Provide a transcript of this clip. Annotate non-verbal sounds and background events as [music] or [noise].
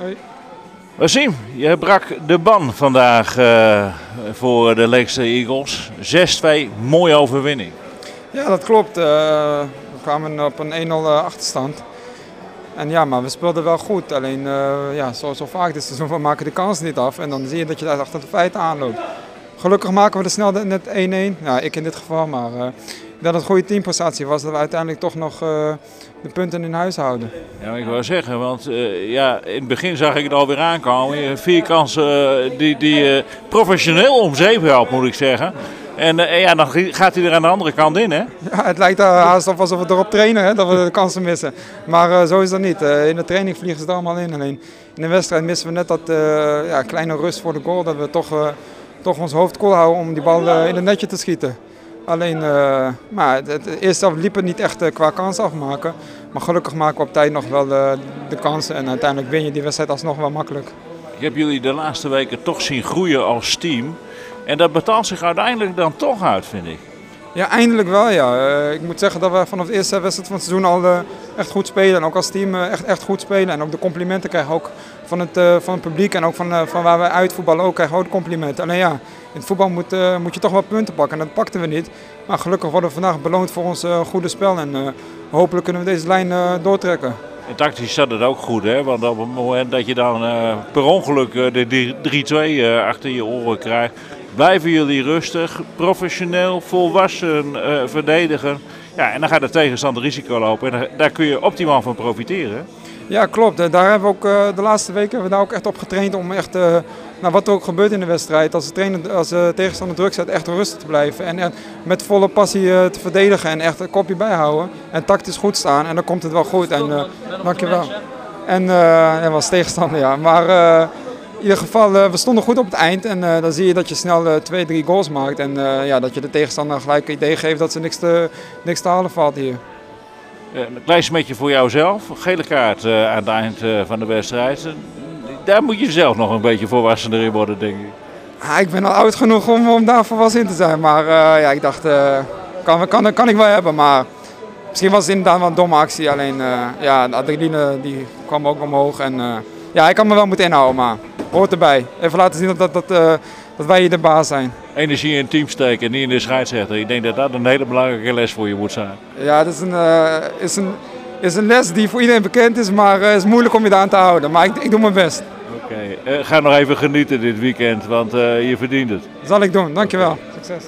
Hoi. Wassim, je brak de ban vandaag uh, voor de Leekster Eagles. 6-2, mooie overwinning. Ja, dat klopt. Uh, we kwamen op een 1-0 achterstand. En ja, maar we speelden wel goed. Alleen, uh, ja, zoals zo vaak dit seizoen, we maken de kans niet af. En dan zie je dat je daar achter de feiten aanloopt. Gelukkig maken we er snel net 1-1. Ja, ik in dit geval, maar uh, dat het een goede teamprestatie was. Dat we uiteindelijk toch nog uh, de punten in huis houden. Ja, ik wou zeggen, want uh, ja, in het begin zag ik het alweer aankomen. Vier kansen die, die professioneel om zeep helpt, moet ik zeggen. En ja, dan gaat hij er aan de andere kant in, hè? [laughs] Ja, het lijkt haast of alsof we erop trainen, hè, dat we de kansen missen. Maar zo is dat niet. In de training vliegen ze er allemaal in. Alleen in de wedstrijd missen we net dat ja, kleine rust voor de goal. Dat we toch, toch ons hoofd koel houden om die bal in het netje te schieten. Alleen, maar het, eerste helft liep het niet echt qua kans afmaken. Maar gelukkig maken we op tijd nog wel de kansen. En uiteindelijk win je die wedstrijd alsnog wel makkelijk. Ik heb jullie de laatste weken toch zien groeien als team. En dat betaalt zich uiteindelijk dan toch uit, vind ik. Ja, eindelijk wel ja. Uh, ik moet zeggen dat we vanaf de eerste wedstrijd van het seizoen al uh, echt goed spelen. En ook als team uh, echt, echt goed spelen. En ook de complimenten krijgen ook van het, van het publiek en ook van, van waar we uitvoetballen ook krijgen we ook complimenten. Alleen ja, in het voetbal moet, moet je toch wel punten pakken en dat pakten we niet. Maar gelukkig worden we vandaag beloond voor ons goede spel en hopelijk kunnen we deze lijn doortrekken. En tactisch zat het ook goed, hè? want op het moment dat je dan per ongeluk de 3-2 achter je oren krijgt, blijven jullie rustig, professioneel, volwassen uh, verdedigen. Ja, en dan gaat de tegenstander risico lopen en daar kun je optimaal van profiteren. Ja, klopt. Daar hebben we ook uh, de laatste weken hebben we daar ook echt op getraind om echt, uh, nou, wat er ook gebeurt in de wedstrijd, als de, trainer, als de tegenstander druk zet, echt rustig te blijven. En met volle passie uh, te verdedigen en echt een kopje bijhouden. En tactisch goed staan en dan komt het wel goed. En, dankjewel. En ja, was tegenstander, ja. Maar in ieder geval, uh, we stonden goed op het eind. En uh, dan zie je dat je snel uh, twee, drie goals maakt. En ja, dat je de tegenstander gelijk het idee geeft dat ze niks te, niks te halen valt hier. een klein smetje voor jouzelf. Gele kaart aan het eind van de wedstrijd. daar moet je zelf nog een beetje volwassener in worden, denk ik. Ah, ik ben al oud genoeg om, om daar volwassen in te zijn. Maar ja, ik dacht, kan, kan, kan ik wel hebben. Maar misschien was het inderdaad wel een domme actie. Alleen ja, de adrenaline die kwam ook omhoog. En ja, ik kan me wel moeten inhouden. Maar hoort erbij. Even laten zien dat, dat, dat, uh, dat wij hier de baas zijn. Energie in het team steken en niet in de scheidsrechter. Ik denk dat dat een hele belangrijke les voor je moet zijn. Ja, dat is een, uh, is een, is een les die voor iedereen bekend is, maar het uh, is moeilijk om je daar aan te houden. Maar ik, ik doe mijn best. Oké, okay. ga nog even genieten dit weekend, want je verdient het. Dat zal ik doen, dankjewel. Succes.